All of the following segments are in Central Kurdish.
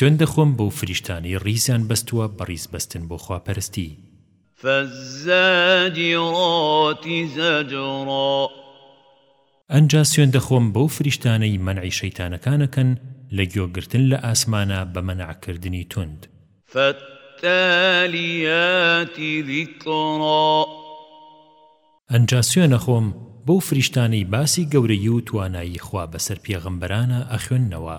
سوێند دەخۆم بەو فریشتانەی ڕیزیان بەستووە بە ڕیز بەستن بۆ خواپەرستی. فالزاجرات زجرا. ئەنجا سوێند دەخۆم بەو فریشتانەی مەنعی شەیتانەکان ئەکەن لە گۆ گرتن لە ئاسمانا بە مەنع کردنی توند. فالتالیات ذکرا. ئەنجا سوێن ئەخۆم بەو فریشتانەی باسی گەورەیی و توانایی خوا بەسەر پێغەمبەرانا ئەخوێننەوە.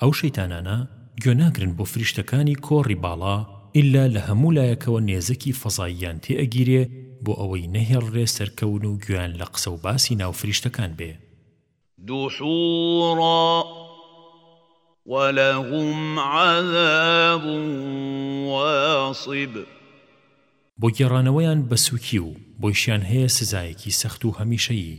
ئەو شەیتانانە گوێ ناگرن بۆ فریشتەکانی کۆڕی باڵا ئیلا لە هەموو لایەکەوە نێزەکی فەزاییان تێ ئەگیرێ بۆ ئەوەی نەهێڵرێ سەرکەون و گوێیان لە قسە و باسی ناو فریشتەکان بێ. دحورا ولهم عذاب واصب. بۆ گێڕانەوەیان بە سوکی و بۆیشیان هەیە سزایەکی سەخت و هەمیشەیی.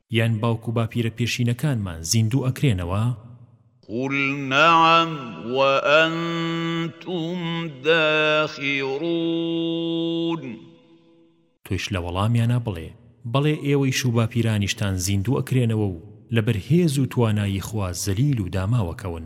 یان باوک و باپیرە پێشینەکانمان زیندوو ئەکرێنەوە؟ قل نعم وانتم داخرون. تۆیش لە وەڵامیانا بڵێ، بەڵێ ئێوەیش و باپیرانیشتان زیندوو ئەکرێنەوە و لەبەر هێز و توانایی خوا زەلیل و داماوەکەون.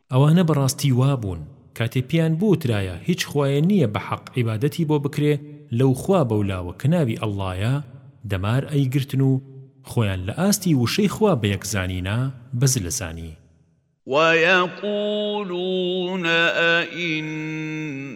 ئەوانە بەڕاستی وابوون کاتێ پێیان بوترایە هیچ خوایە نییە بەحەق عیبادەتی بۆ بکرێ لەو خوا بەولاوە کە ناوی اللەیە دەمار ئەیگرتن و خۆیان لە ئاستی وشەی خوا بەیەک زانینا بەزلە زانی. وَیَقُولُونَ ئَئِنَّا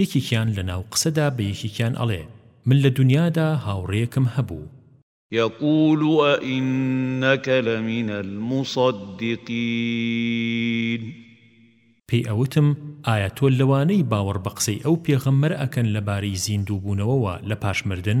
یەکێکیان لە ناو قسەدا بە یەکێکیان ئەڵێ، من لە دونیادا هاوڕێیەکم هەبوو. یقول ائنک لمن المصدقین. پێی ئەوتم، ئایا تۆ لەوانەی باوەڕ بە قسەی ئەو پێغەمبەرە ئەکەن لەبارەی زیندووبوونەوەوە لە پاش مردن؟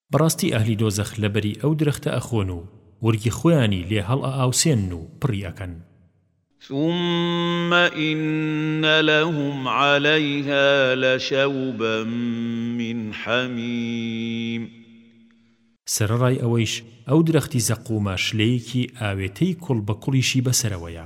بەڕاستی ئەهلی دۆزەخ لەبەری ئەو درەختە ئەخۆن و ورگی خۆیانی لێ هەڵئاوسێنن و پڕی ئەکەن. ثم ان لهم علیها لشوبا من حمیم. سەرەڕای ئەوەیش ئەو درەختی زەقوومە شلەیەکی ئاوێتەی کوڵ بە کوڵیشی بەسەرەوەیە.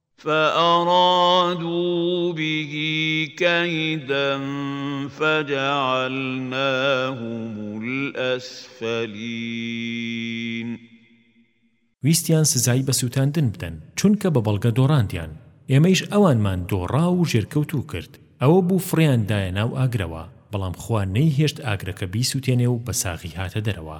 فأرادوا به کیدا فجعلناهم الأسفلین ویستیان سزای بە سووتاندن بدەن چونکە بە بەڵگە دۆڕاندیان ئێمەیش ئەوانمان دۆڕا و ژێرکەوتوو کرد ئەوە بوو فڕێیان دایە ناو ئاگرەوە بەڵام خوا نەیهێشت ئاگرەکە بیسووتێنێ و بە ساغی هاتە دەرەوە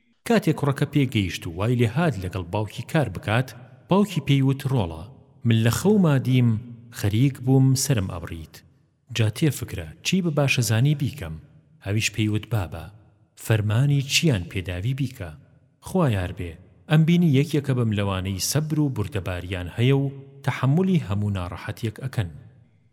کاتێ کوڕەکە پێ گەیشت و وای لێ هات لەگەڵ باوکی کار بکات، باوکی پێی وت ڕۆڵە، من لە خەوما دیم خەریک بووم سەرم ئەبڕیت، جا تێ فکرە چی بە باشەزانی بیکەم، ئەویش پێی وت بابە، فەرمانی چییان پێ داوی بیکە، خوا یار بێ، ئەمبینی یەکێکە بم لەوانەی سەبر و بوردەباریان هەیە و تەحەمولی هەموو ناڕەحەتێک ئەکەن.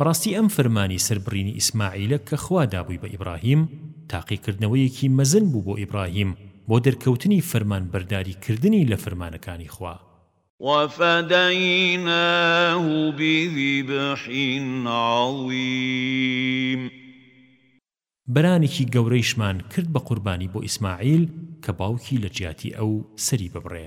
بەڕاستی ئەم فرمانی سەربڕینی ئیسماعیلە کە خوا دابووی بە ئیبڕاهیم، تاقیکردنەوەیەکی مەزن بوو بۆ ئیبڕاهیم بۆ دەرکەوتنی فەرمانبەرداری کردنی لە فرمانەکانی خوا. وفدیناه بذبح عظیم. بەرانێکی گەورەیشمان کرد بە قوربانی بۆ ئیسماعیل کە باوکی لە جیاتی ئەو سەری ببڕێ.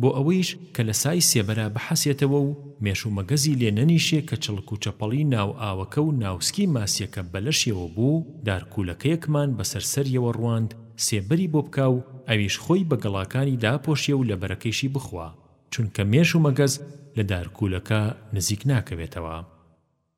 بۆ ئەوەیش کە لە سای سێبەرا بحەسێتەوە و مێش و مەگەزی لێ نەنیشێ کە چڵک و چەپەڵی ناو ئاوەکە و ناوسکی ماسییەکە بە لەشێوە بوو، دارکوولەکەیەکمان بە سەر سەریەوە ڕواند سێبەری بۆ بکا و ئەویش خۆی بە گەڵاکانی داپۆشێ و لەبەرەکەیشی بخوا، چونکە مێش و مەگەز لە دارکوولەکە نزیک ناکەوێتەوە.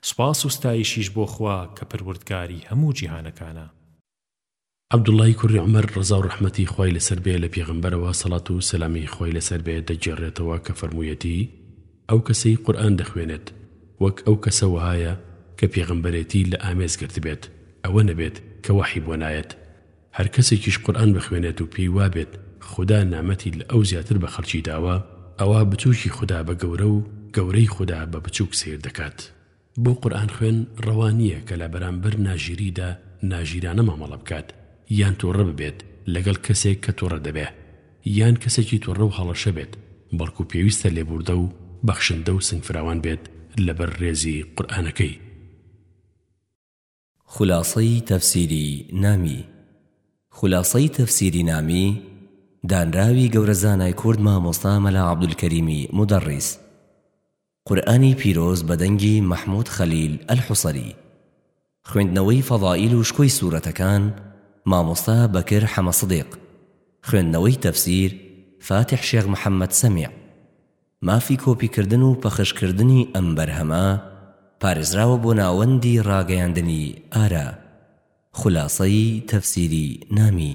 سوپاس و ستایشیش بۆ خوا کە پەروردگاری هەموو جیهانەکانە. عبداللەی کوڕی عومەر ڕەزا و ڕەحمەتی خوای لەسەر بێ لە پێغەمبەرەوە سەڵات و سەلامی خوای لەسەر بێ دەگێڕێتەوە کە فەرموویەتی، ئەو کەسەی قورئان دەخوێنێت وەک ئەو کەسە وەهایە کە پێغەمبەرێتی لە ئامێز گرتبێت ئەوە نەبێت کە وەحی بۆ نایەت، هەر کەسێکیش قورئان بخوێنێت و پێی وابێت خودا نامەتی لە ئەو زیاتر بە خەڵکی داوە، ئەوا بچووکی خودا بە گەورە و گەورەی خودا بە بچووک سەیر دەکات. بۆ قورئان خوێن ڕەوا نییە کە لە بەرامبەر ناژیریدا ناژیرانە مامەڵە بکات، یان توڕە ببێت لەگەڵ کەسێک کە توڕە دەبێ، یان کەسێکی توڕە و هەڵەشە بێت، بەڵکو پێویستە لێبووردە و بەخشندە و سنگفراوان بێت لەبەر ڕێزی قورئانەکەی. خولاسەی تەفسیری نامی خولاسەی تەفسیری نامی دانراوی گەورە زانای کورد مامۆستا مەلا عەبدولکەریمی مودەڕیس قورئانی پیرۆز بە دەنگی مەحموود خەلیل ئەلحوسەری خوێندنەوەی فەضائیل و شکۆی سوورەتەکان مامۆستا بەکر حەمە سدیق خوێندنەوەی تەفسیر فاتح شێخ محەممەد سەمیع مافی کۆپیکردن و پەخشکردنی ئەم بەرهەمە پارێزراوە بۆ ناوەندی ڕاگەیاندنی ئارا خولاسەی تەفسیری نامی.